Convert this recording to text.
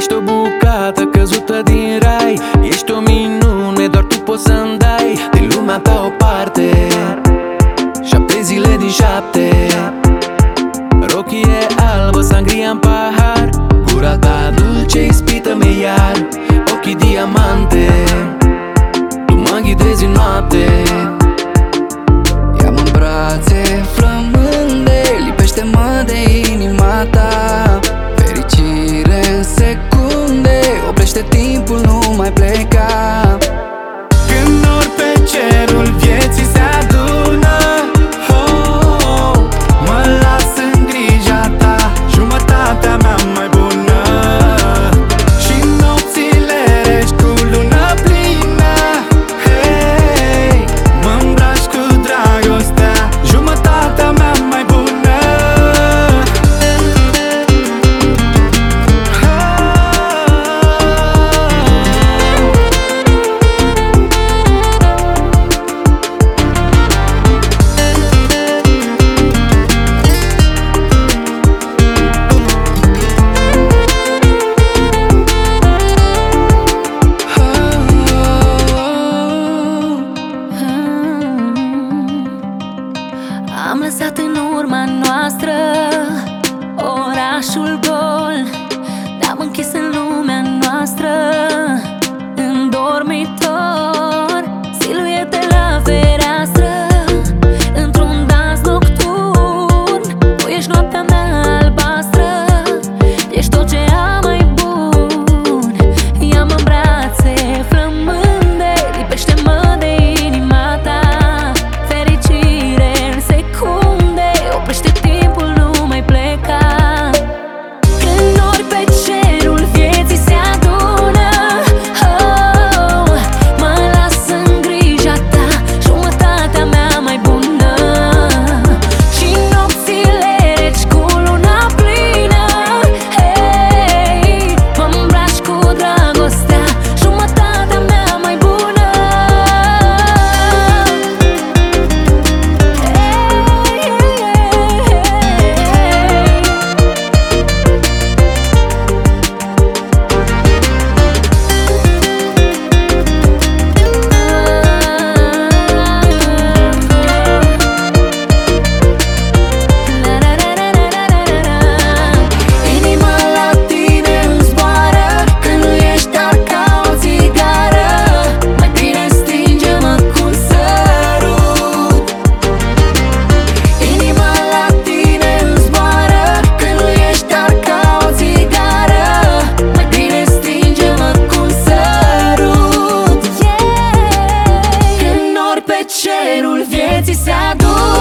Ești o bucată căzută din rai. Ești o minune, doar tu poți să-mi dai. Din lumea ta o parte. Șapte zile din șapte. lăsat în urma noastră Orașul gol Ne-am închis în lumea bet viciado.